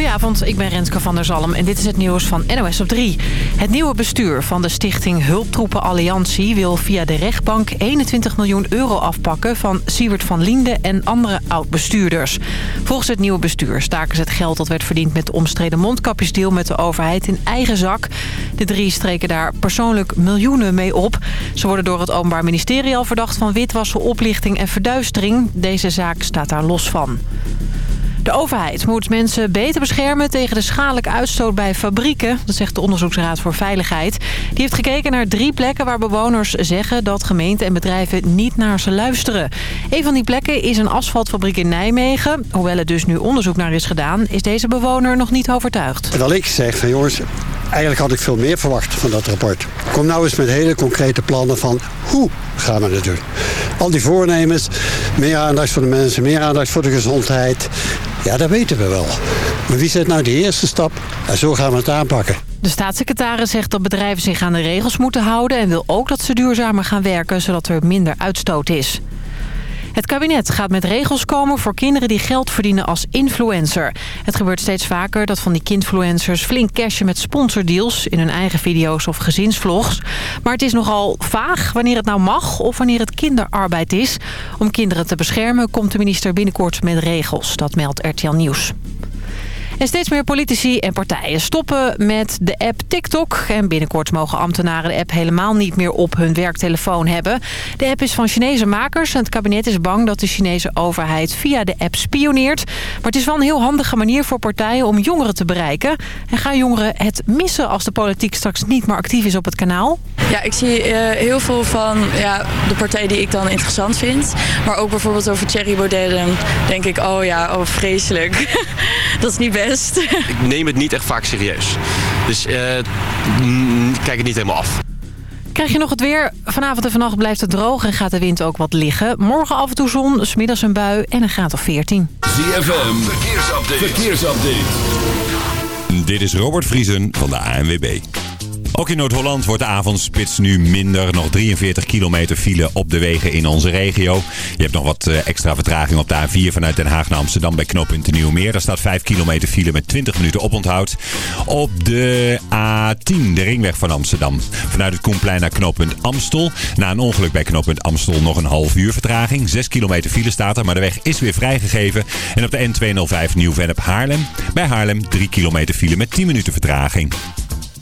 Goedenavond, ik ben Renske van der Zalm en dit is het nieuws van NOS op 3. Het nieuwe bestuur van de stichting Hulptroepen Alliantie... wil via de rechtbank 21 miljoen euro afpakken van Siewert van Liende en andere oud-bestuurders. Volgens het nieuwe bestuur staken ze het geld dat werd verdiend... met de omstreden mondkapjesdeal met de overheid in eigen zak. De drie streken daar persoonlijk miljoenen mee op. Ze worden door het Openbaar Ministerie al verdacht van witwassen, oplichting en verduistering. Deze zaak staat daar los van. De overheid moet mensen beter beschermen tegen de schadelijke uitstoot bij fabrieken. Dat zegt de Onderzoeksraad voor Veiligheid. Die heeft gekeken naar drie plekken waar bewoners zeggen dat gemeenten en bedrijven niet naar ze luisteren. Een van die plekken is een asfaltfabriek in Nijmegen. Hoewel er dus nu onderzoek naar is gedaan, is deze bewoner nog niet overtuigd. Terwijl ik zeg van jongens, eigenlijk had ik veel meer verwacht van dat rapport. Kom nou eens met hele concrete plannen van hoe gaan we dat doen. Al die voornemens, meer aandacht voor de mensen, meer aandacht voor de gezondheid. Ja, dat weten we wel. Maar wie zet nou de eerste stap? En zo gaan we het aanpakken. De staatssecretaris zegt dat bedrijven zich aan de regels moeten houden... en wil ook dat ze duurzamer gaan werken, zodat er minder uitstoot is. Het kabinet gaat met regels komen voor kinderen die geld verdienen als influencer. Het gebeurt steeds vaker dat van die kindfluencers flink cashen met sponsordeals... in hun eigen video's of gezinsvlogs. Maar het is nogal vaag wanneer het nou mag of wanneer het kinderarbeid is. Om kinderen te beschermen komt de minister binnenkort met regels. Dat meldt RTL Nieuws. En steeds meer politici en partijen stoppen met de app TikTok. En binnenkort mogen ambtenaren de app helemaal niet meer op hun werktelefoon hebben. De app is van Chinese makers en het kabinet is bang dat de Chinese overheid via de app spioneert. Maar het is wel een heel handige manier voor partijen om jongeren te bereiken. En gaan jongeren het missen als de politiek straks niet meer actief is op het kanaal? Ja, ik zie uh, heel veel van ja, de partijen die ik dan interessant vind. Maar ook bijvoorbeeld over Thierry Baudet. Denk ik, oh ja, oh vreselijk. dat is niet best. Ik neem het niet echt vaak serieus. Dus uh, kijk het niet helemaal af. Krijg je nog het weer? Vanavond en vannacht blijft het droog en gaat de wind ook wat liggen. Morgen af en toe zon, smiddags een bui en een graad of 14. ZFM, verkeersupdate. verkeersupdate. Dit is Robert Vriesen van de ANWB. Ook in Noord-Holland wordt de avondspits nu minder. Nog 43 kilometer file op de wegen in onze regio. Je hebt nog wat eh, extra vertraging op de A4 vanuit Den Haag naar Amsterdam bij knooppunt Nieuwmeer. Daar staat 5 kilometer file met 20 minuten oponthoud. Op de A10, de ringweg van Amsterdam. Vanuit het Koenplein naar knooppunt Amstel. Na een ongeluk bij knooppunt Amstel nog een half uur vertraging. 6 kilometer file staat er, maar de weg is weer vrijgegeven. En op de N205 Nieuw-Vennep Haarlem. Bij Haarlem 3 kilometer file met 10 minuten vertraging.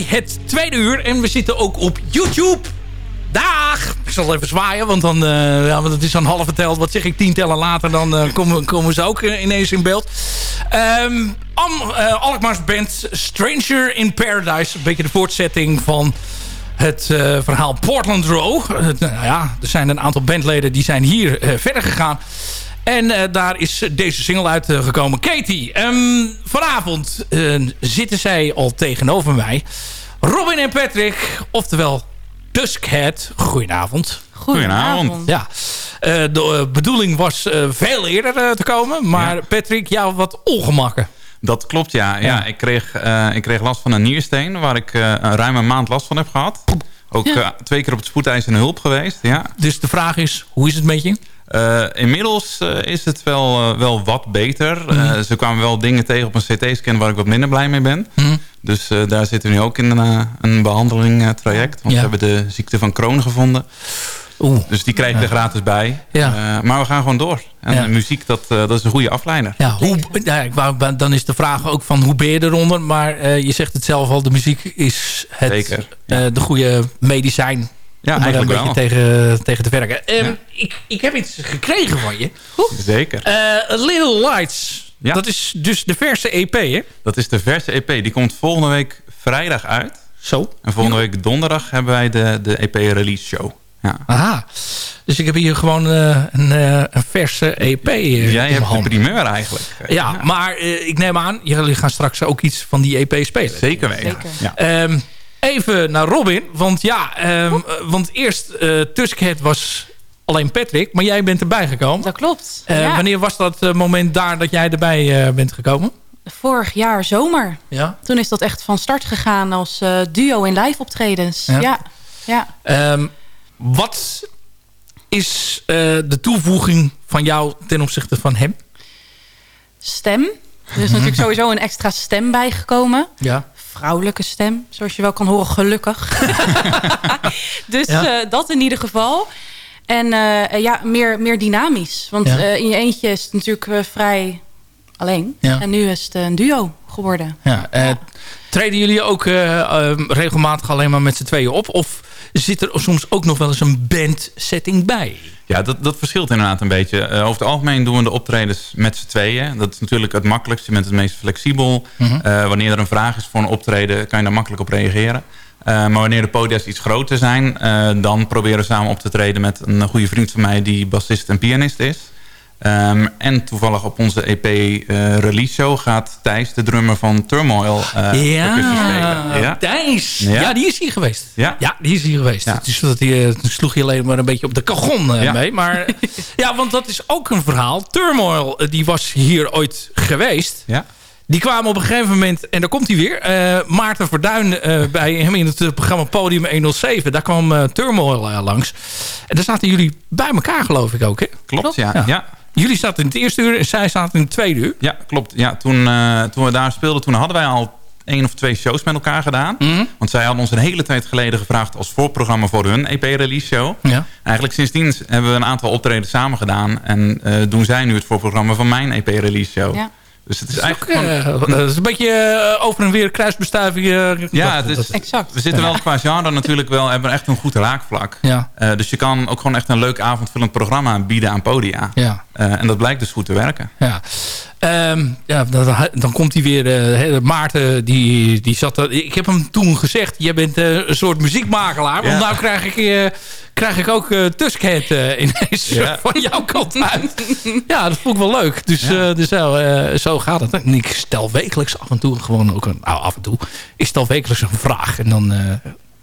Het tweede uur. En we zitten ook op YouTube. Dag! Ik zal even zwaaien, want dan uh, ja, het is een half verteld. Wat zeg ik, tien tellen later, dan uh, komen, komen ze ook uh, ineens in beeld. Um, Alkmaars band Stranger in Paradise. Een beetje de voortzetting van het verhaal Portland Row. nou ja, er zijn een aantal bandleden die zijn hier verder gegaan. En uh, daar is deze single uitgekomen. Katie, um, vanavond uh, zitten zij al tegenover mij. Robin en Patrick, oftewel Duskhead. Goedenavond. Goedenavond. Ja, uh, de bedoeling was veel eerder te komen. Maar ja. Patrick, jou wat ongemakken. Dat klopt, ja. ja. ja ik, kreeg, ik kreeg last van een niersteen... waar ik een ruim een maand last van heb gehad. Ook twee keer op het spoedeisende hulp geweest. Ja. Dus de vraag is, hoe is het met je? Uh, inmiddels uh, is het wel, uh, wel wat beter. Mm. ze kwamen wel dingen tegen op een CT-scan waar ik wat minder blij mee ben. Mm. Dus daar zitten we nu ook in een, een behandeling traject. Want ja. we hebben de ziekte van Crohn gevonden. Oeh. Dus die krijg je er gratis bij. Ja. maar we gaan gewoon door. En ja. muziek, dat, dat is een goede afleider. Ja, hoe, wou, dan is de vraag ook van hoe ben je eronder? Maar je zegt het zelf al, de muziek is het, de goede medicijn ja, om eigenlijk een beetje tegen, tegen te werken. Um, ja. ik, ik heb iets gekregen van je. Oeh. Zeker. Uh, Little Lights. Ja. Dat is dus de verse EP, hè? Dat is de verse EP. Die komt volgende week vrijdag uit. Zo. En volgende week donderdag hebben wij de, de EP-release show. Ja. Aha. Dus ik heb hier gewoon uh, een, uh, een verse EP uh, Jij hebt hand. de primeur eigenlijk. Ja, ja. maar ik neem aan, jullie gaan straks ook iets van die EP spelen. Zeker weten. Zeker. Ja. Um, even naar Robin. Want ja, um, want eerst uh, Tuskhead was alleen Patrick. Maar jij bent erbij gekomen. Dat klopt. Uh, ja. Wanneer was dat moment daar dat jij erbij uh, bent gekomen? Vorig jaar zomer. Ja. Toen is dat echt van start gegaan als duo in live optredens. Ja. ja. ja. Um, wat is de toevoeging van jou ten opzichte van hem? Stem. Er is natuurlijk sowieso een extra stem bijgekomen. Ja vrouwelijke stem, zoals je wel kan horen, gelukkig. dus ja. uh, dat in ieder geval. En uh, ja, meer, meer dynamisch. Want ja. uh, in je eentje is het natuurlijk vrij alleen. Ja. En nu is het een duo geworden. Ja, treden jullie ook regelmatig alleen maar met z'n tweeën op? Of zit er soms ook nog wel eens een bandsetting bij? Ja, dat, dat verschilt inderdaad een beetje. Uh, over het algemeen doen we de optredens met z'n tweeën. Dat is natuurlijk het makkelijkst. Je bent het meest flexibel. Mm -hmm. uh, wanneer er een vraag is voor een optreden, kan je daar makkelijk op reageren. Uh, maar wanneer de podia's iets groter zijn, dan proberen we samen op te treden met een goede vriend van mij die bassist en pianist is. Um, en toevallig op onze EP uh, release show gaat Thijs, de drummer van Turmoil, uh, ja, spelen. Ja, Thijs. Ja. ja. die is hier geweest. Ja, ja die is hier geweest. Ja. Dus dat die, toen sloeg je alleen maar een beetje op de kagon uh, mee. Maar ja, want dat is ook een verhaal. Turmoil, die was hier ooit geweest. Ja. Die kwamen op een gegeven moment, en daar komt hij weer. Maarten Verduin bij hem in het programma Podium 107. Daar kwam Turmoil langs. En daar zaten jullie bij elkaar geloof ik ook, hè? Klopt, Klopt? ja. ja. Jullie zaten in het eerste uur en zij zaten in het tweede uur. Ja, klopt. Ja, toen, uh, toen we daar speelden, toen hadden wij al één of twee shows met elkaar gedaan. Mm -hmm. Want zij hadden ons een hele tijd geleden gevraagd als voorprogramma voor hun EP-release show. Ja. Eigenlijk sindsdien hebben we een aantal optreden samen gedaan. En uh, doen zij nu het voorprogramma van mijn EP-release show. Ja. Dus het is, eigenlijk ook, uh. Het is een beetje uh, over en weer kruisbestuiving. Uh, ja, het is, exact. we zitten wel qua genre natuurlijk wel, hebben echt een goed raakvlak. Ja. Uh, dus je kan ook gewoon echt een leuk avondvullend programma bieden aan podia. Ja. Uh, en dat blijkt dus goed te werken. Ja. Um, ja, dan, dan komt hij weer. Uh, Maarten, die, die zat er. Ik heb hem toen gezegd: jij bent uh, een soort muziekmakelaar. Want ja. nou krijg ik, uh, krijg ik ook uh, Tuskhead ineens ja. van jouw kant uit. ja, dat vond ik wel leuk. Dus, ja. dus zo, zo gaat het. En ik stel wekelijks af en toe gewoon ook een. Nou, af en toe. Ik stel wekelijks een vraag. En dan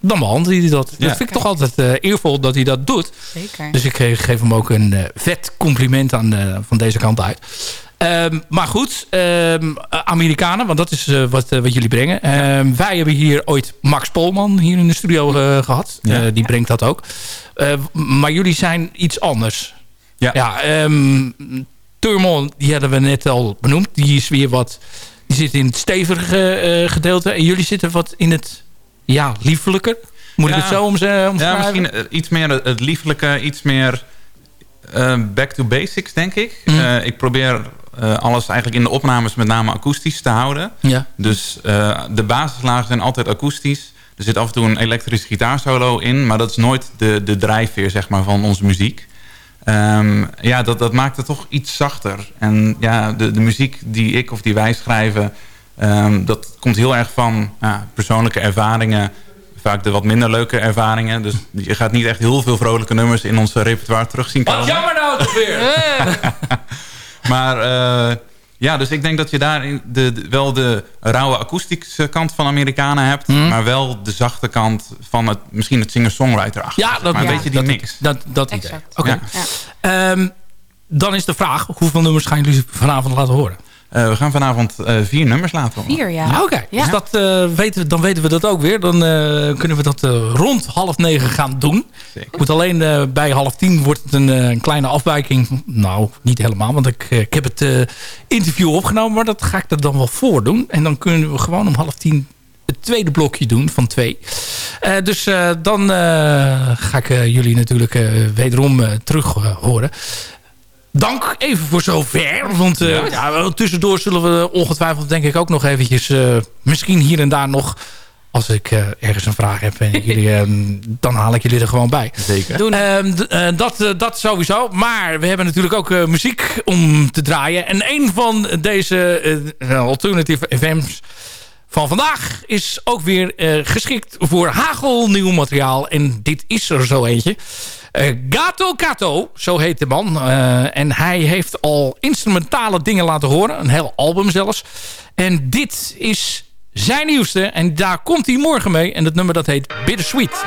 dan behandelt hij dat. Ja. Dat vind ik toch altijd uh, eervol dat hij dat doet. Zeker. Dus ik geef, geef hem ook een uh, vet compliment aan, uh, van deze kant uit. Um, maar goed, um, Amerikanen, want dat is wat, wat jullie brengen. Um, wij hebben hier ooit Max Polman hier in de studio gehad. Ja. die brengt dat ook. maar jullie zijn iets anders. Ja. ja Turmon, die hadden we net al benoemd. Die is weer wat... Die zit in het stevige gedeelte. En jullie zitten wat in het ja, liefelijker. Moet ja. ik het zo omschrijven? Ja, misschien iets meer het liefelijke, iets meer uh, back to basics, denk ik. Mm. Uh, ik probeer alles eigenlijk in de opnames met name akoestisch te houden. Ja. Dus de basislagen zijn altijd akoestisch. Er zit af en toe een elektrische gitaarsolo in, maar dat is nooit de, de drijfveer zeg maar, van onze muziek. Ehm, ja, dat, dat maakt het toch iets zachter. En ja, de, de muziek die ik of die wij schrijven... Ehm, dat komt heel erg van ja, persoonlijke ervaringen. Vaak de wat minder leuke ervaringen. Dus je gaat niet echt heel veel vrolijke nummers in ons repertoire terugzien komen. Wat jammer nou toch weer! maar uh, ja, dus ik denk dat je daar de, de, wel de rauwe akoestische kant van Amerikanen hebt... Mhm. maar wel de zachte kant van het, misschien het singer-songwriter achter. Ja, dat, maar ja, weet je die dat, mix. Dat, dat idee. Oké. Ja. Um, dan is de vraag, hoeveel nummers gaan jullie vanavond laten horen? Uh, we gaan vanavond uh, vier nummers laten horen. Vier, ja. Oké, okay. ja. dus dat, uh, weten, dan weten we dat ook weer. Dan kunnen we dat rond half negen gaan doen. Zeker. Moet alleen bij half tien wordt het een, een, kleine afwijking. Nou, niet helemaal, want ik, ik heb het interview opgenomen. Maar dat ga ik er dan wel voor doen. En dan kunnen we gewoon om half tien het tweede blokje doen van twee. Uh, dus uh, dan uh, ga ik jullie natuurlijk wederom terug horen. Dank even voor zover. Want ja. Ja, tussendoor zullen we ongetwijfeld denk ik ook nog eventjes... misschien hier en daar nog... Als ik ergens een vraag heb en jullie, dan haal ik jullie er gewoon bij. Zeker. Doen. dat, dat sowieso. Maar we hebben natuurlijk ook muziek om te draaien. En een van deze alternative FM's van vandaag is ook weer uh, geschikt voor hagelnieuw materiaal. En dit is er zo eentje. Uh, Gato Kato, zo heet de man. Uh, en hij heeft al instrumentale dingen laten horen. Een heel album zelfs. En dit is zijn nieuwste. En daar komt hij morgen mee. En het nummer dat heet Bittersweet.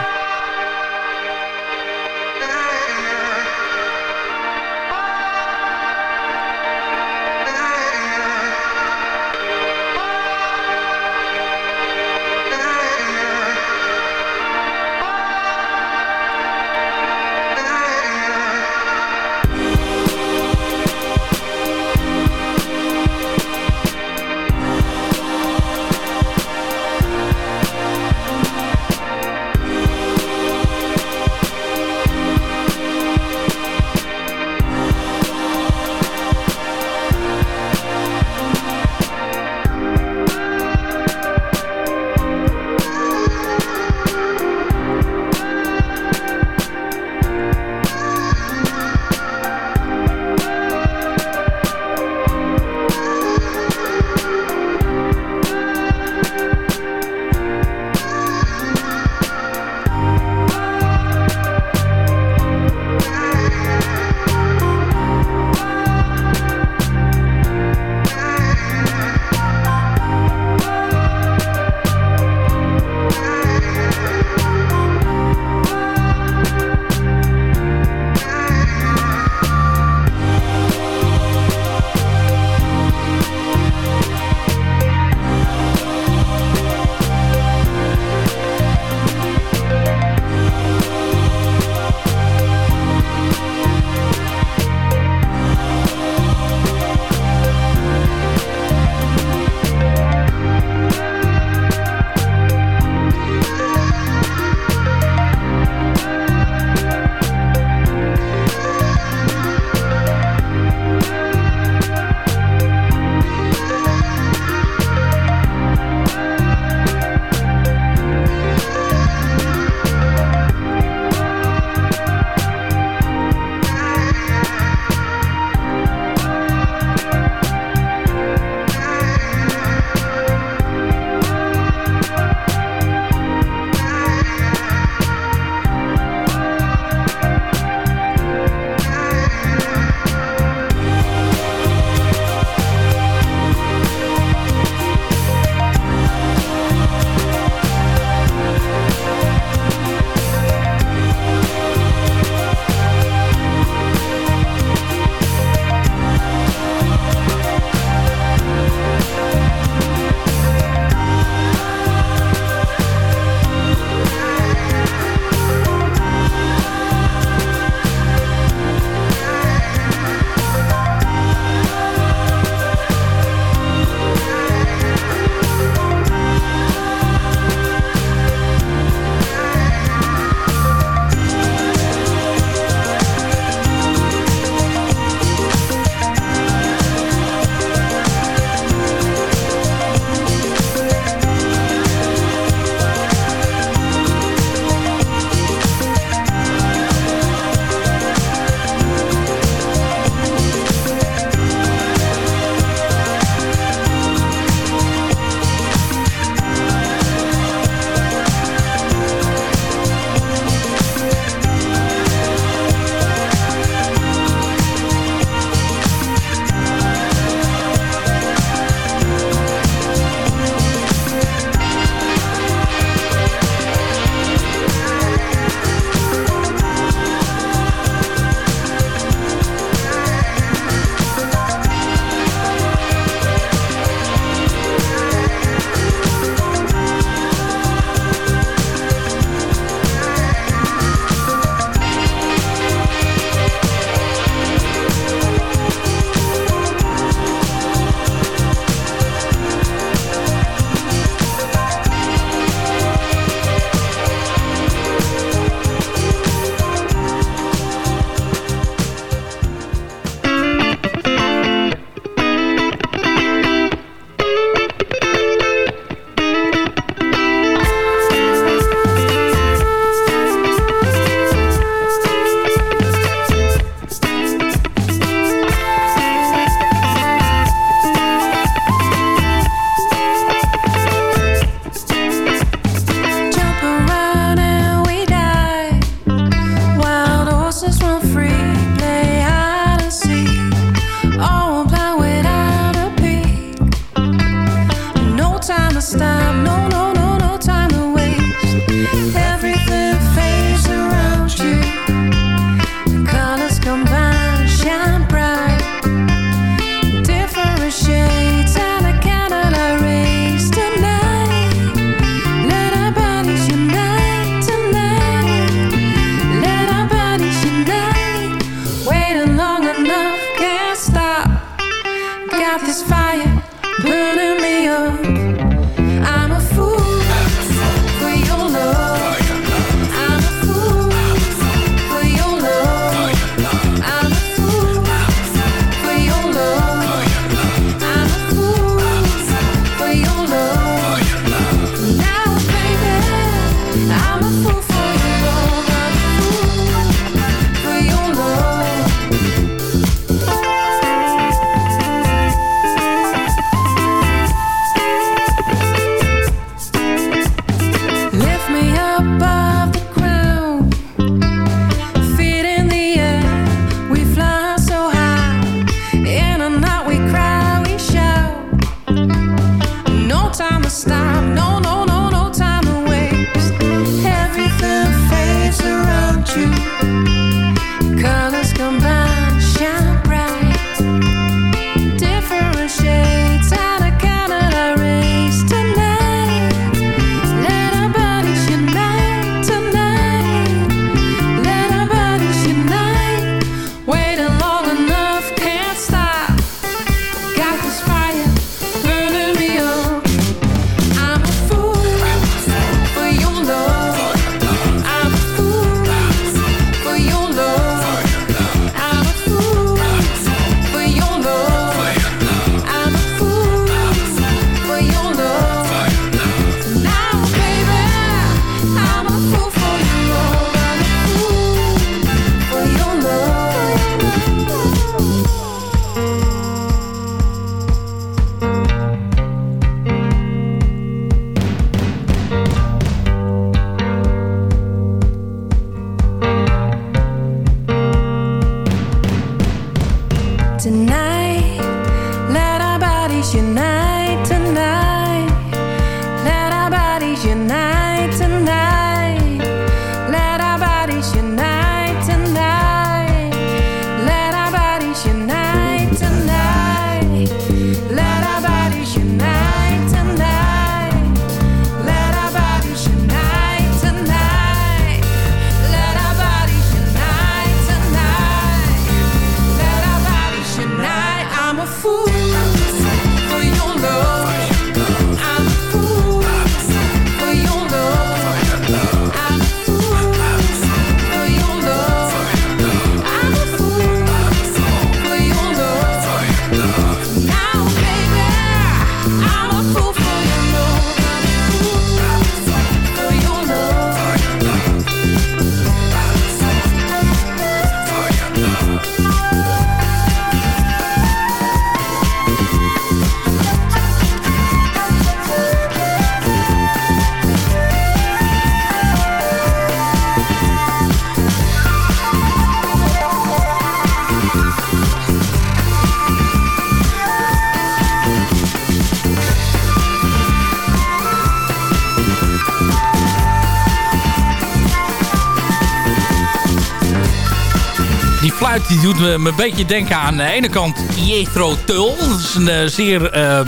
Doet me, een beetje denken aan de ene kant Jethro Tull. Dat is een uh, zeer uh,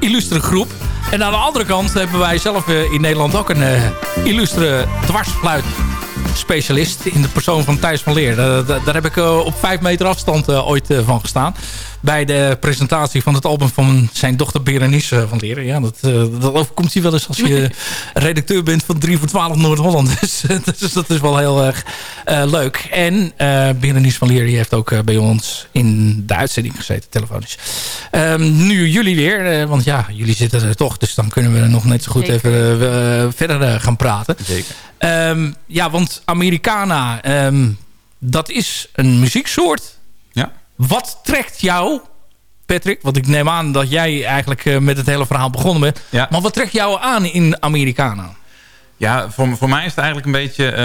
illustere groep. En aan de andere kant hebben wij zelf uh, in Nederland ook een illustere dwarsfluit specialist in de persoon van Thijs van Leer. Daar, daar heb ik op vijf meter afstand ooit van gestaan bij de presentatie van het album van zijn dochter Berenice van Leren. Ja, dat, uh, dat overkomt hij wel eens als je redacteur bent van 3 voor 12 Noord-Holland. Dus, dus, dat is wel heel erg uh, leuk. En uh, Berenice van Leren heeft ook bij ons in de uitzending gezeten, telefonisch. Um, nu jullie weer, want ja, jullie zitten er toch. Dus dan kunnen we nog net zo goed Zeker. even verder gaan praten. Zeker. Um, ja, want Americana, um, dat is een muzieksoort wat trekt jou, Patrick? Want ik neem aan dat jij eigenlijk uh, met het hele verhaal begonnen bent. Ja. Maar wat trekt jou aan in Americana? Ja, voor, voor mij is het eigenlijk een beetje... Uh,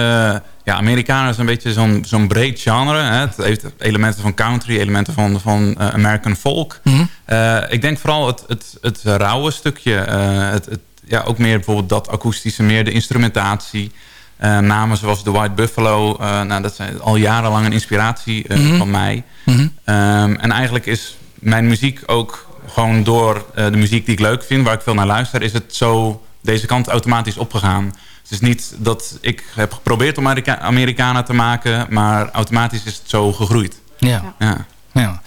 ja, Americana is een beetje zo'n zo'n breed genre. Hè. Het heeft elementen van country, elementen van, van uh, American folk. Mhm. Uh, ik denk vooral het, het, het rauwe stukje. Het, het, ja, ook meer bijvoorbeeld dat akoestische, meer de instrumentatie. Namen zoals The White Buffalo. nou, dat zijn al jarenlang een inspiratie Mhm. van mij. Mhm. Um, en eigenlijk is mijn muziek ook gewoon door de muziek die ik leuk vind... waar ik veel naar luister, is het zo deze kant automatisch opgegaan. Het is niet dat ik heb geprobeerd om Amerika Americana te maken... maar automatisch is het zo gegroeid. Ja. ja. ja.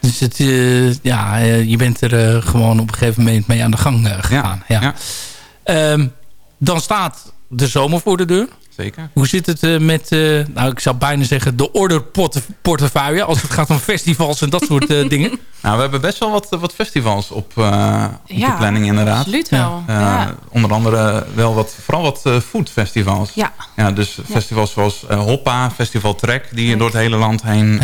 Dus het, uh, ja, uh, je bent er uh, gewoon op een gegeven moment mee aan de gang gegaan. Ja. ja. Um, dan staat de zomer voor de deur. Zeker. Hoe zit het uh, met, uh, nou ik zou bijna zeggen, de orderportefeuille... als het gaat om festivals en dat soort uh, dingen? Nou, we hebben best wel wat, wat festivals op, op ja, de planning inderdaad. absoluut wel. Ja. Onder andere wel wat, vooral wat foodfestivals. Ja. ja dus festivals zoals Hoppa, Festival Trek... die door het hele land heen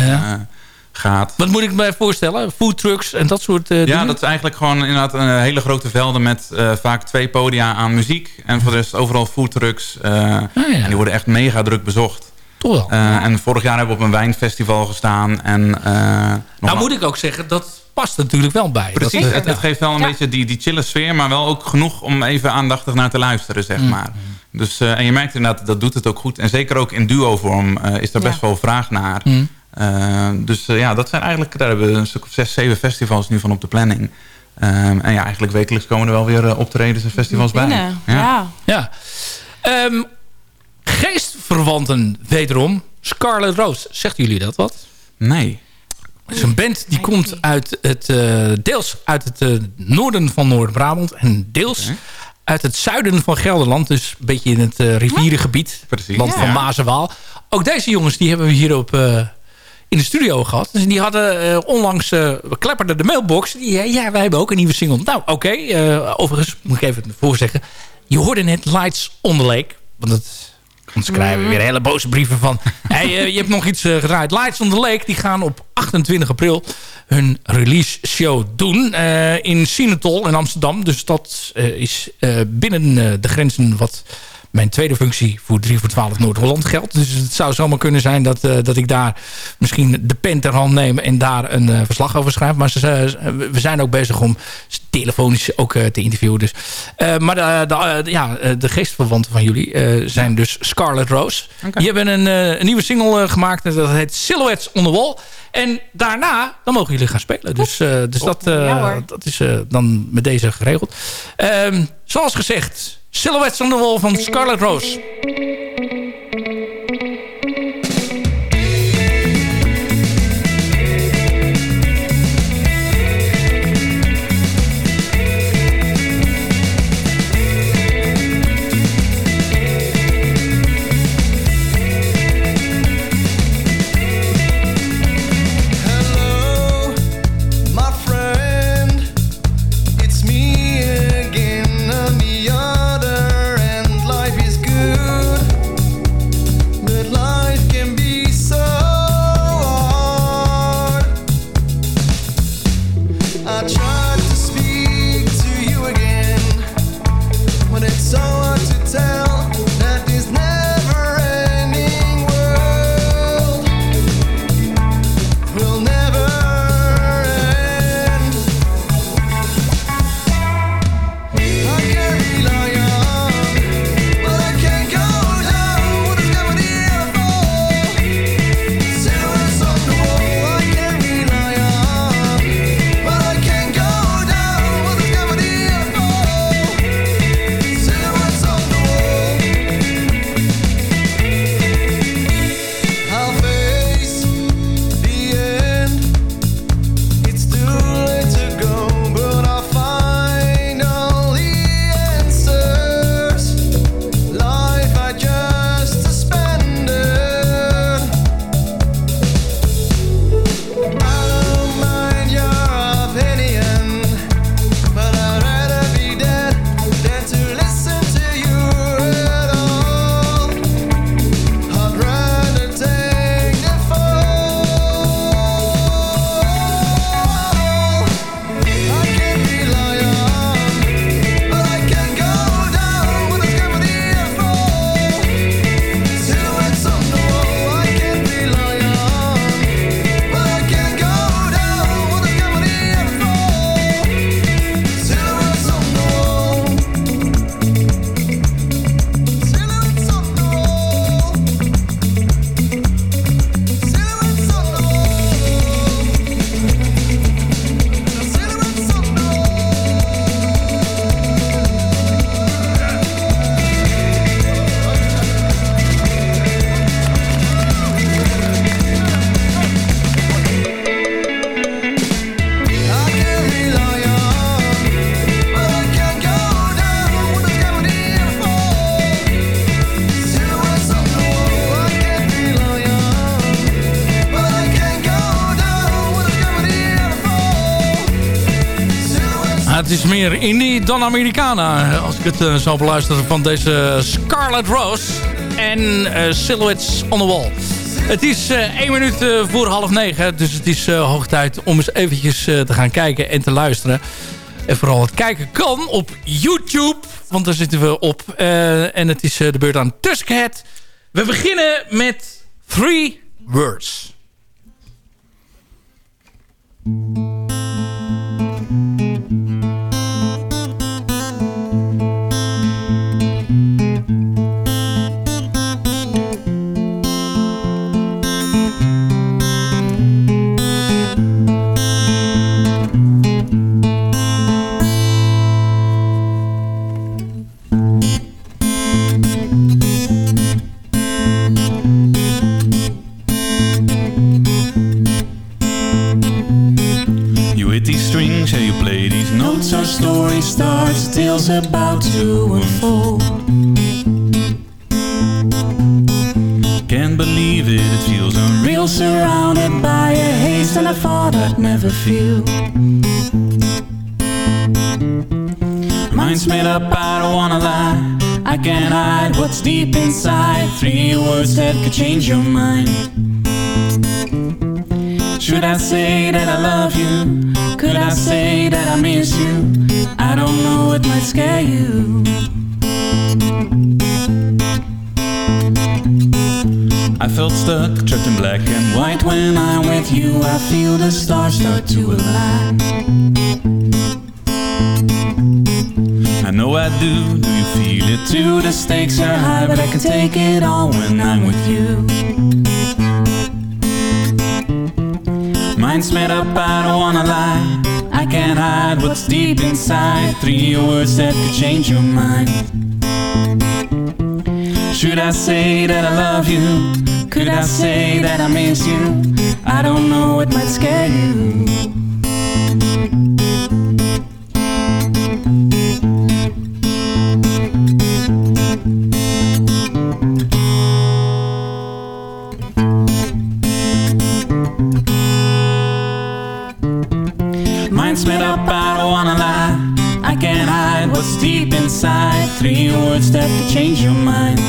gaat. Wat moet ik me voorstellen? Foodtrucks en dat soort uh, ja, dingen? dat is eigenlijk gewoon inderdaad een hele grote velden met uh, vaak twee podia aan muziek. En voor de rest overal foodtrucks. Uh, ah, ja. En die worden echt mega druk bezocht. Toch wel. En vorig jaar hebben we op een wijnfestival gestaan. En, nou moet ik ook zeggen, dat past natuurlijk wel bij. Precies, dat, het, het, geeft wel een ja. beetje die, die chille sfeer. Maar wel ook genoeg om even aandachtig naar te luisteren, zeg Mm. maar. Dus, en je merkt inderdaad, dat doet het ook goed. En zeker ook in duo-vorm is er best wel vraag naar. Mm. Uh, dus uh, ja, dat zijn eigenlijk, daar hebben we een stuk of zes, zeven festivals nu van op de planning. Um, en ja, eigenlijk wekelijks komen er wel weer uh, optredens en festivals Binnen. bij. Ja. ja. ja. Um, geestverwanten wederom. Scarlet Rose, zegt jullie dat wat? Nee. Het is een band die komt uit het, uh, deels uit het uh, noorden van Noord-Brabant en deels okay. uit het zuiden van Gelderland. Dus een beetje in het uh, rivierengebied, Precies. land ja. van Maas en Waal. Ook deze jongens die hebben we hier op in de studio gehad. Dus die hadden uh, onlangs, uh, de mailbox. Die, uh, ja, wij hebben ook een nieuwe single. Nou, oké. Okay. overigens, moet ik even voorzeggen. Je hoorde net Lights on the Lake. Want het, anders krijgen we weer hele boze brieven van... hey, je hebt nog iets gedraaid. Lights on the Lake, die gaan op 28 april hun release show doen. in Sinatol in Amsterdam. Dus dat is binnen de grenzen wat mijn tweede functie voor 3 voor 12 Noord-Holland geldt. Dus het zou zomaar kunnen zijn dat, uh, dat ik daar misschien de pen ter hand neem en daar een uh, verslag over schrijf. Maar ze, uh, we zijn ook bezig om telefonisch ook te interviewen. Dus. maar de, de, ja, de geestverwanten van jullie zijn dus Scarlet Rose. Okay. Die hebben een, een, nieuwe single gemaakt en dat heet Silhouettes on the Wall. En daarna, dan mogen jullie gaan spelen. Dus, dus dat, ja, dat is dan met deze geregeld. Ehm, zoals gezegd, Silhouettes on the Wall van Scarlet Rose. Meer indie dan Americana. Als ik het uh, zo beluister van deze Scarlet Rose en uh, Silhouettes on the Wall. Het is uh, één minuut voor half negen. Dus het is hoog tijd om eens eventjes te gaan kijken en te luisteren. En vooral het kijken kan op YouTube. Want daar zitten we op. en het is de beurt aan Tuskhead. We beginnen met Three Words. Tale's about to unfold. Can't believe it, it feels unreal, surrounded by a haze and a thought I'd never feel. Mind's made up, I don't wanna lie. I can't hide what's deep inside. Three words that could change your mind. Should I say that I love you? Could I say that I miss you? I don't know, it might scare you. I felt stuck, trapped in black and white When I'm with you, I feel the stars start to align I know I do, do you feel it too? The stakes are high, but I can take it all when I'm with you mind's made up, I don't wanna lie I can't hide what's deep inside Three words that could change your mind Should I say that I love you? Could I say that I miss you? I don't know, it might scare you Three words that could change your mind.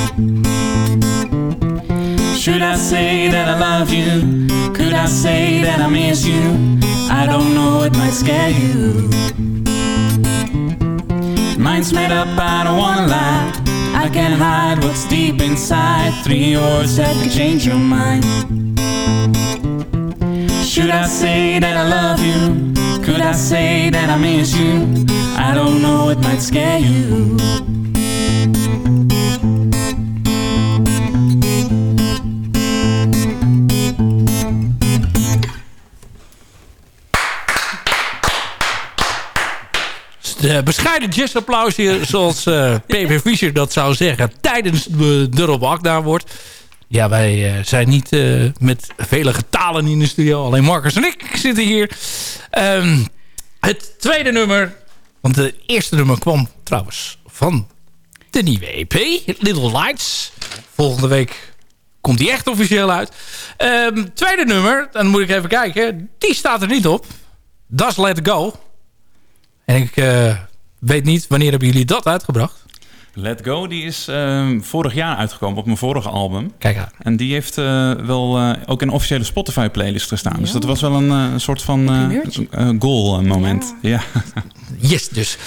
Should I say that I love you? Could I say that I miss you? I don't know, it might scare you. Mind's made up, I don't wanna lie. I can't hide what's deep inside. Three words that could change your mind Should I say that I love you? Could I say that I miss you? I don't know, it might scare you de bescheiden jazzapplaus hier, zoals uh, eh, P.P. Fischer dat zou zeggen, tijdens de, de Rob wordt. Ja, wij uh, zijn niet uh, met vele getalen in de studio. Alleen Marcus en ik zitten hier. Um, het tweede nummer, want de eerste nummer kwam trouwens van de nieuwe EP, Little Lights. Volgende week komt die echt officieel uit. Um, tweede nummer, dan moet ik even kijken. Die staat er niet op. Das Let Go. En ik uh, weet niet, wanneer hebben jullie dat uitgebracht? Let Go, die is uh, vorig jaar uitgekomen op mijn vorige album. Kijk aan. En die heeft uh, wel uh, ook in officiële Spotify playlist gestaan. Ja. Dus dat was wel een, een soort van goal moment. Ja. ja. yes, dus.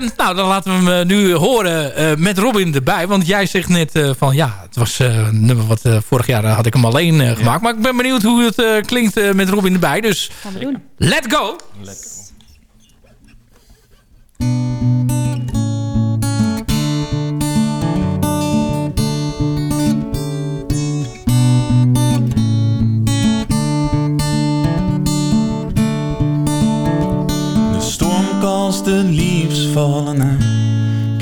Um, nou, dan laten we hem nu horen met Robin erbij. Want jij zegt net van ja, het was een nummer wat vorig jaar had ik hem alleen gemaakt. Maar ik ben benieuwd hoe het klinkt met Robin erbij. Dus Gaan we doen. Let Go. Let go. The leaves fall and I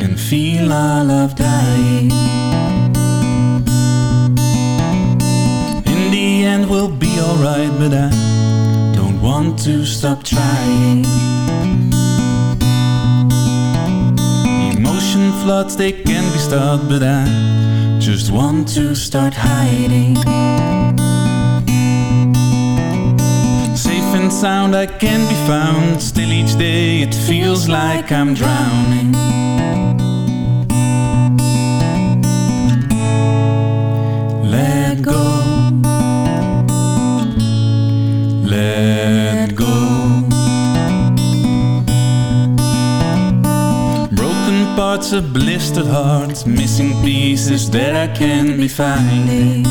can feel our love dying In the end we'll be alright but I don't want to stop trying. Emotion floods they can be stopped but I just want to start hiding and sound I can be found. Still each day it feels like I'm drowning. Let go. Let go. Broken parts of blistered hearts Missing pieces that I can't be finding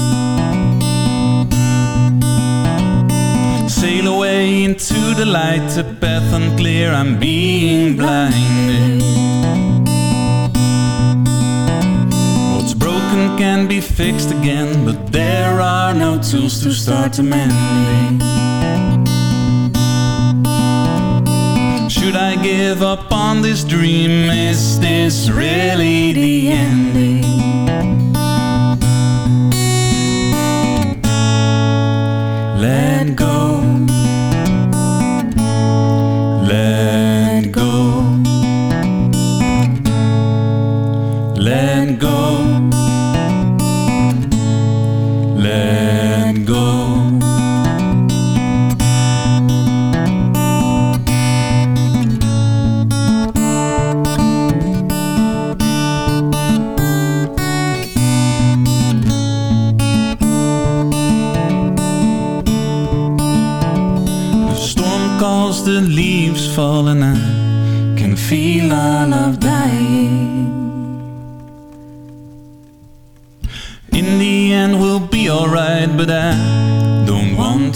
Away into the light A path unclear, I'm being blinded What's broken can be fixed again But there are no tools to start amending Should I give up on this dream? Is this really the ending?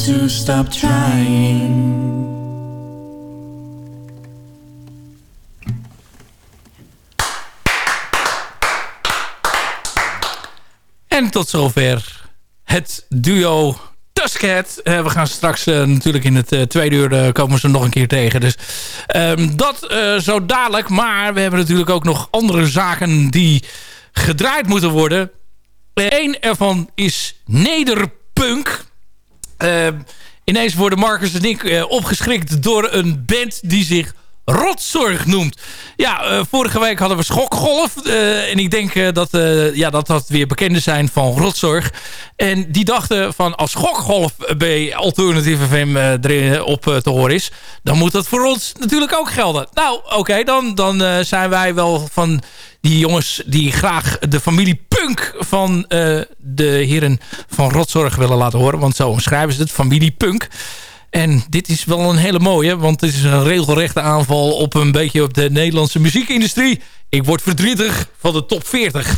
To stop trying En tot zover het duo Tuskhead. Eh, we gaan straks eh, natuurlijk in het eh, tweede uur komen ze nog een keer tegen. Dus ehm, dat zo dadelijk. Maar we hebben natuurlijk ook nog andere zaken die gedraaid moeten worden. Eén ervan is Nederpunk. Eh, ineens worden Marcus en ik eh, opgeschrikt door een band die zich Rotzorg noemt. Ja, eh, vorige week hadden we Schokgolf. en ik denk dat, ja, dat dat weer bekenden zijn van Rotzorg. En die dachten van als Schokgolf bij Alternative FM op te horen is... dan moet dat voor ons natuurlijk ook gelden. Nou, oké, dan, dan zijn wij wel van die jongens die graag de familie Van eh, de heren van Rotzorg willen laten horen. Want zo omschrijven ze het, familie Punk. En dit is wel een hele mooie, want het is een regelrechte aanval op een beetje op de Nederlandse muziekindustrie. Ik word verdrietig van de top 40.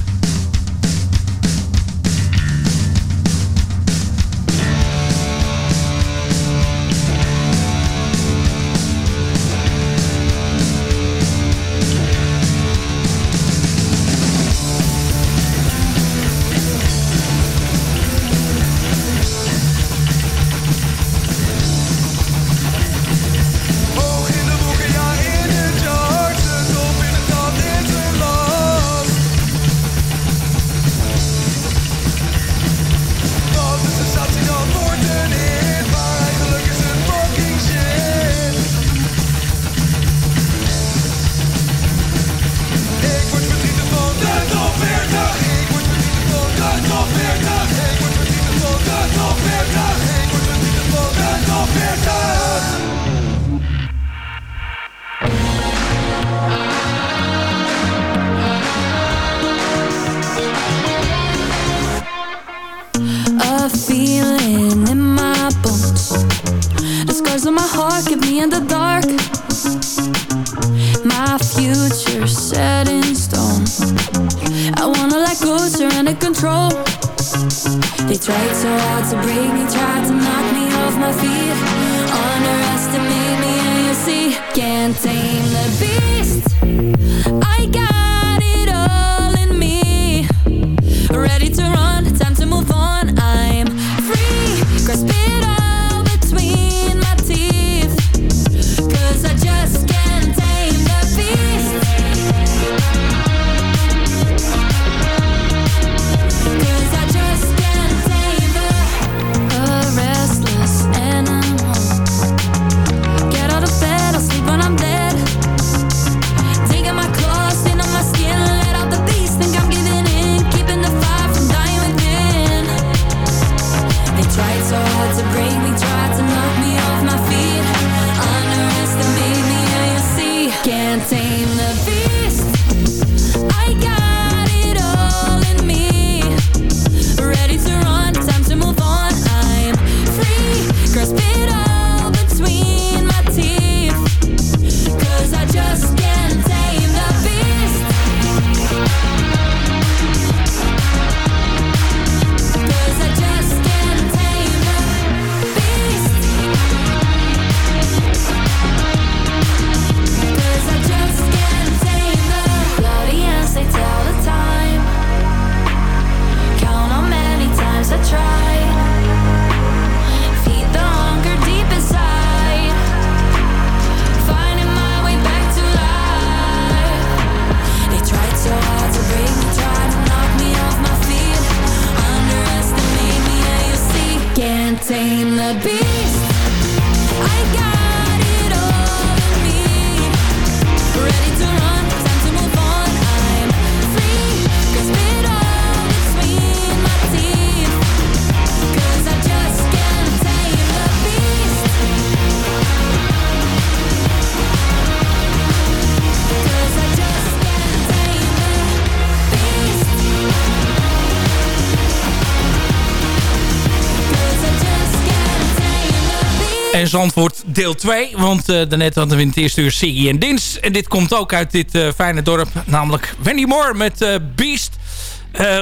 Zandvoort deel 2. Want eh, daarnet hadden we in het eerste uur Siggy en Dins. En dit komt ook uit dit eh, fijne dorp. Namelijk Wendy Moore met eh, Beast.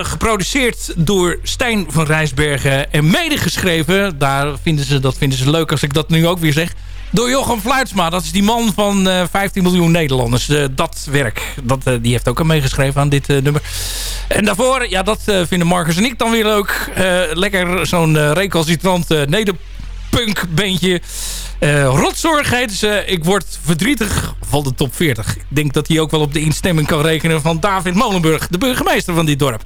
Geproduceerd door Stijn van Rijsbergen. En medegeschreven, daar vinden ze, dat vinden ze leuk als ik dat nu ook weer zeg. Door Jochem Fluitsma. Dat is die man van eh 15 miljoen Nederlanders. Dat werk. Dat, die heeft ook aan meegeschreven aan dit nummer. En daarvoor, ja, dat vinden Marcus en ik dan weer leuk. Lekker zo'n recalcitrant eh, nederpunk bandje. Eh, rotzorg heet ze. Ik word verdrietig van de top 40. Ik denk dat hij ook wel op de instemming kan rekenen van David Molenburg. De burgemeester van dit dorp.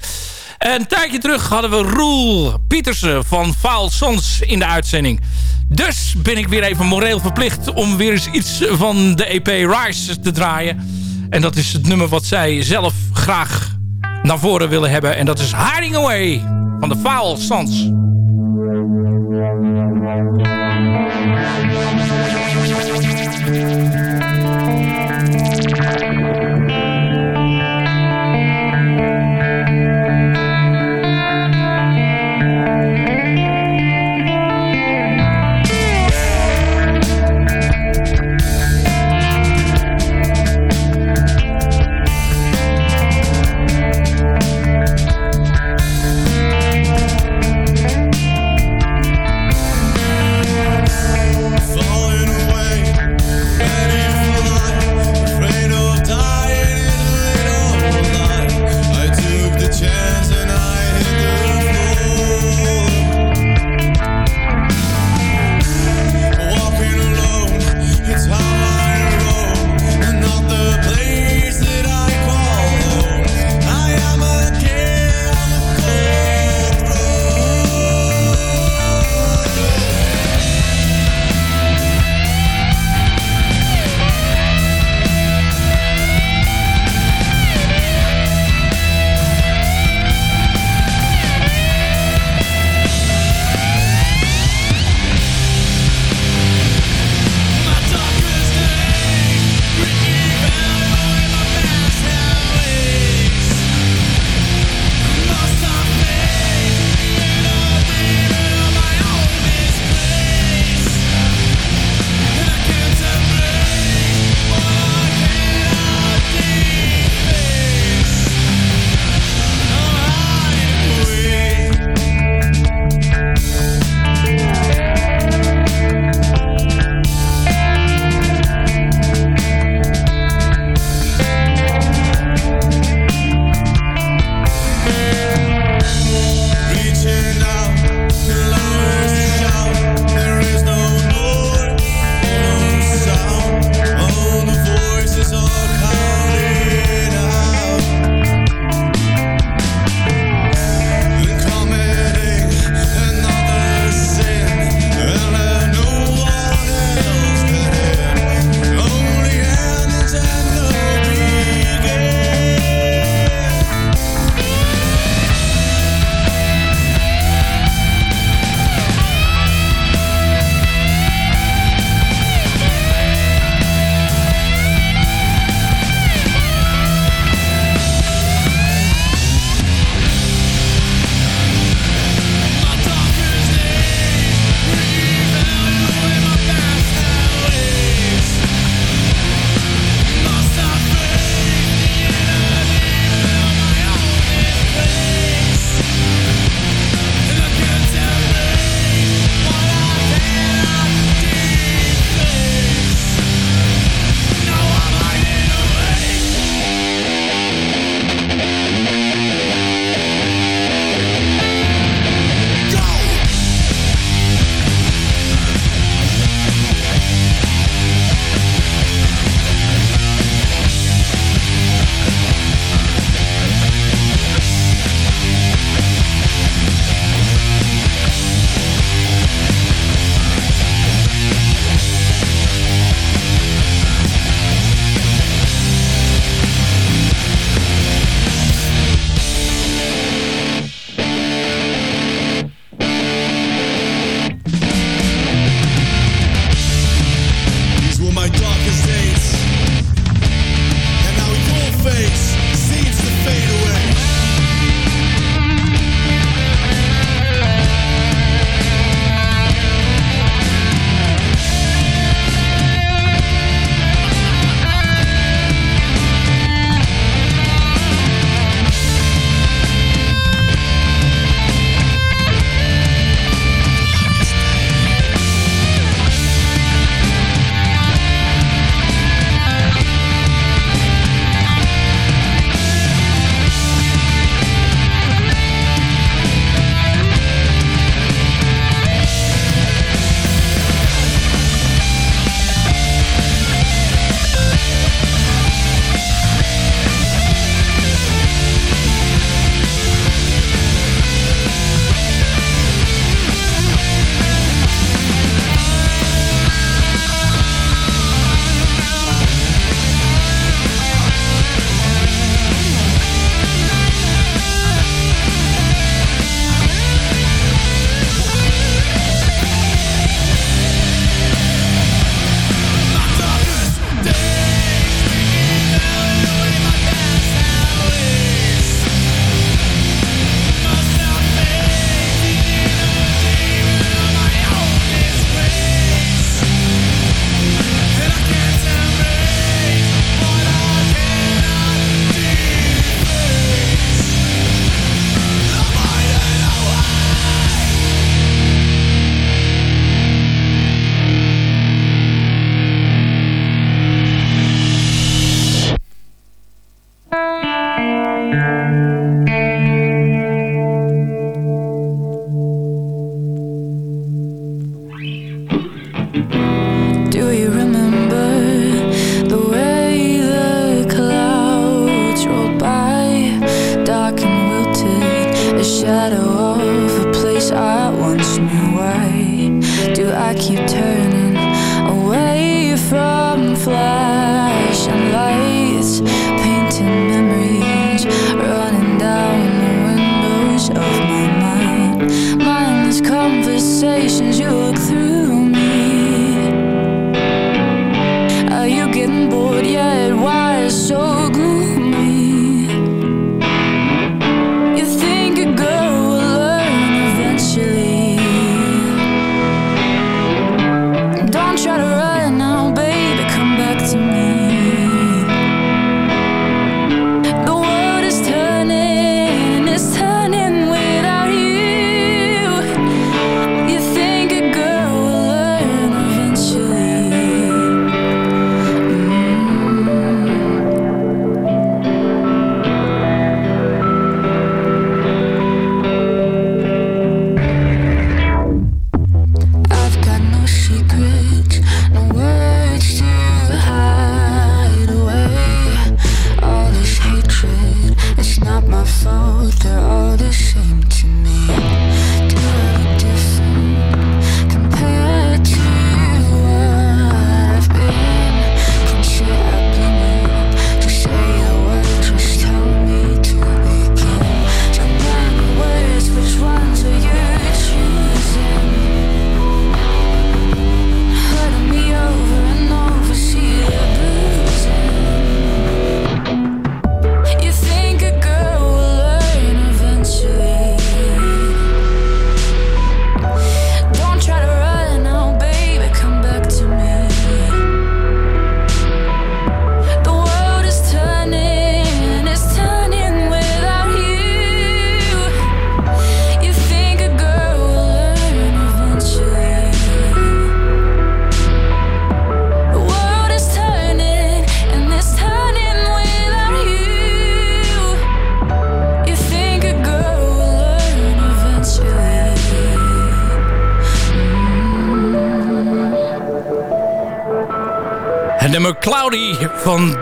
Een tijdje terug hadden we Roel Pietersen van Foul Sons in de uitzending. Dus ben ik weer even moreel verplicht om weer eens iets van de EP Rise te draaien. En dat is het nummer wat zij zelf graag naar voren willen hebben. En dat is Hiding Away van de Foul Sons.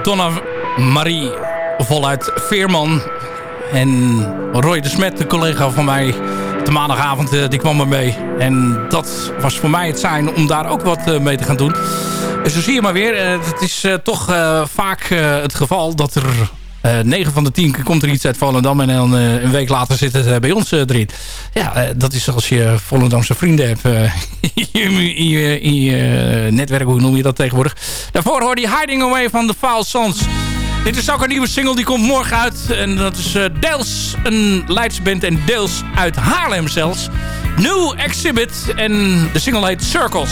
Donna Marie voluit Veerman. En Roy de Smet, de collega van mij, de maandagavond, eh, die kwam er mee. En dat was voor mij het zijn om daar ook wat eh, mee te gaan doen. En zo zie je maar weer, eh, het is eh, toch eh, vaak eh, het geval dat er... eh 9 van de 10 komt er iets uit Volendam en dan eh, een week later zit het eh, bij ons eh, erin. Ja, eh, dat is als je Volendamse vrienden hebt eh, je, in je, je netwerk, hoe noem je dat tegenwoordig. Daarvoor hoorde je Hiding Away van The Foul Sons. Dit is ook een nieuwe single, die komt morgen uit. En dat is eh, deels een Leidse band en deels uit Haarlem zelfs. New Exhibit en de single heet Circles.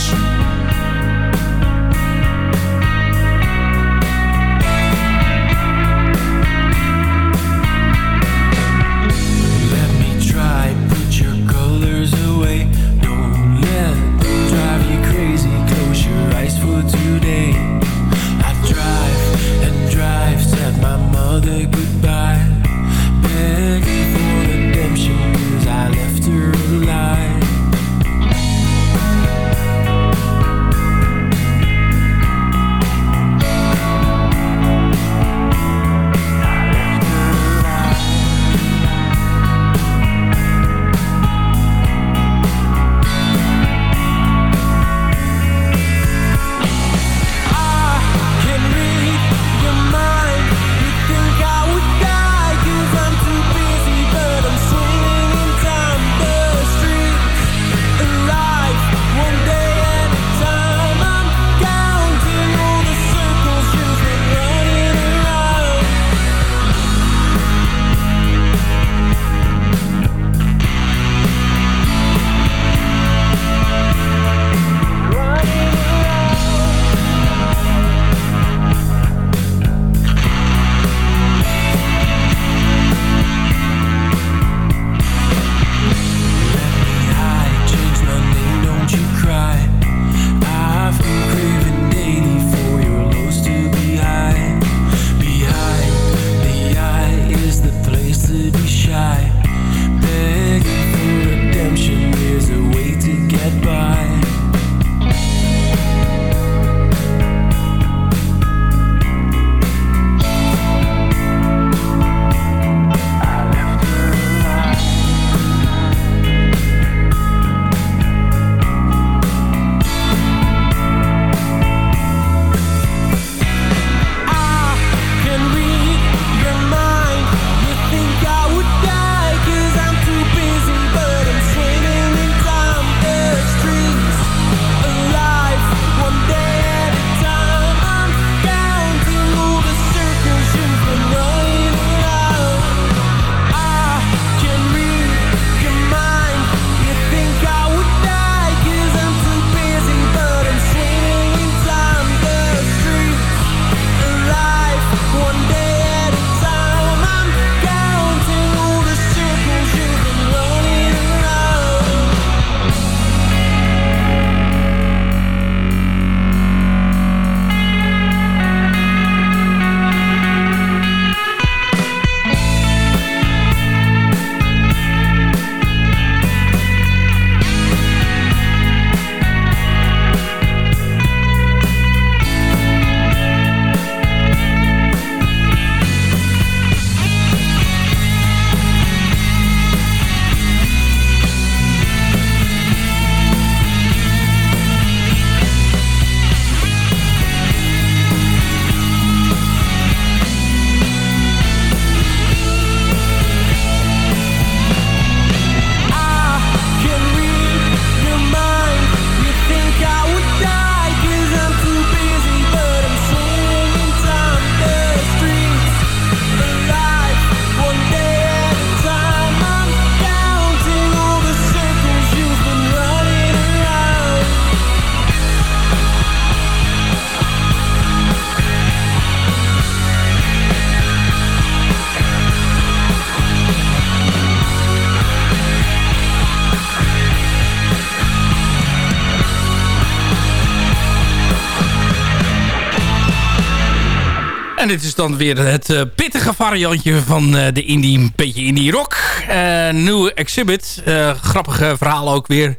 En dit is dan weer het uh, pittige variantje van uh, de indie, een beetje indie rock. Uh, New Exhibit. grappige verhaal ook weer.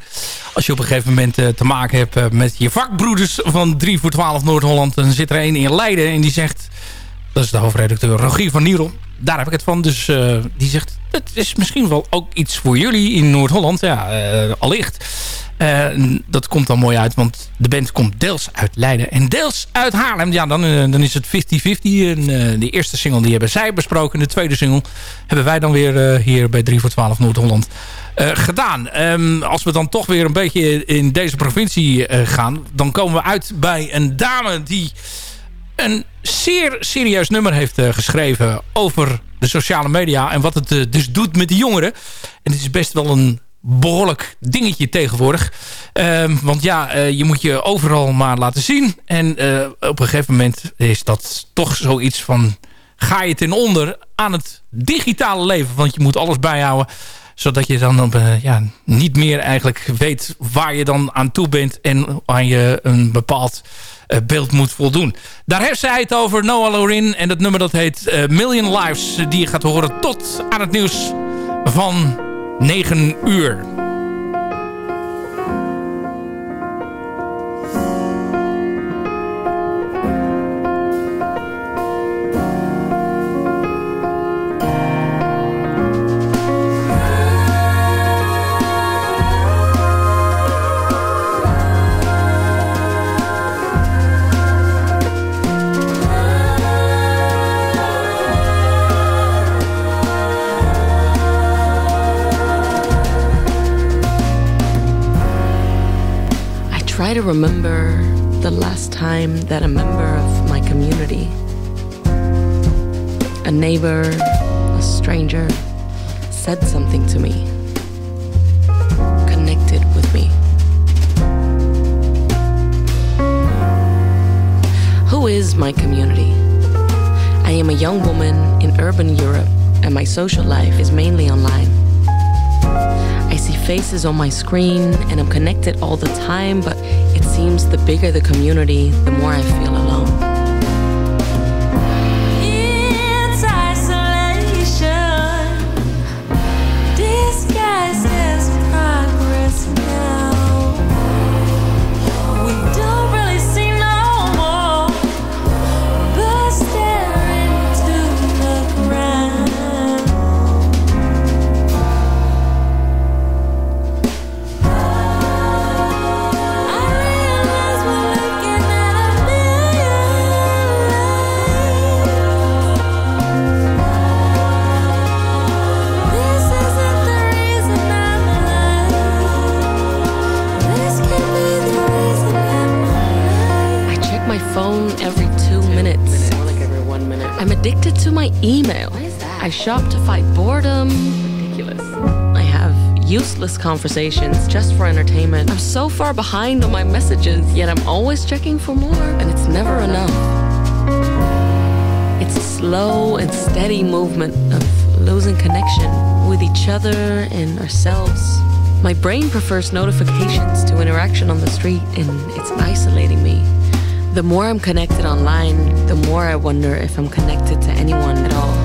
Als je op een gegeven moment te maken hebt met je vakbroeders van 3 voor 12 Noord-Holland. Dan zit er een in Leiden en die zegt... Dat is de hoofdredacteur Rogier van Nierop. Daar heb ik het van. Dus die zegt... Het is misschien wel ook iets voor jullie in Noord-Holland. Ja, allicht. Uh, dat komt dan mooi uit, want de band komt deels uit Leiden en deels uit Haarlem. Ja, dan, dan is het 50-50. Uh, de eerste single die hebben zij besproken. De tweede single hebben wij dan weer hier bij 3 voor 12 Noord-Holland gedaan. Um, als we dan toch weer een beetje in deze provincie gaan... dan komen we uit bij een dame die een zeer serieus nummer heeft geschreven... over de sociale media en wat het dus doet met de jongeren. En het is best wel een behoorlijk dingetje tegenwoordig. Ehm, want ja, eh, je moet je overal maar laten zien. En op een gegeven moment is dat toch zoiets van... ga je ten onder aan het digitale leven. Want je moet alles bijhouden zodat je dan op, ja, niet meer eigenlijk weet waar je dan aan toe bent... en aan je een bepaald beeld moet voldoen. Daar heeft zij het over, Noah Lorin. En dat nummer dat heet Million Lives. Die je gaat horen tot aan het nieuws van 9 uur. To remember the last time that a member of my community, a neighbor, a stranger, said something to me, connected with me. Who is my community? I am a young woman in urban Europe, and my social life is mainly online. I see faces on my screen and I'm connected all the time, but seems the bigger the community, the more I feel alone. I shop to fight boredom. Ridiculous. I have useless conversations just for entertainment. I'm so far behind on my messages, yet I'm always checking for more, and it's never enough. It's a slow and steady movement of losing connection with each other and ourselves. My brain prefers notifications to interaction on the street, and it's isolating me. The more I'm connected online, the more I wonder if I'm connected to anyone at all.